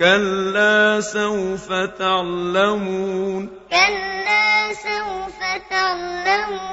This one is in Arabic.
كلا سوف تعلمون كلا سوف تعلمون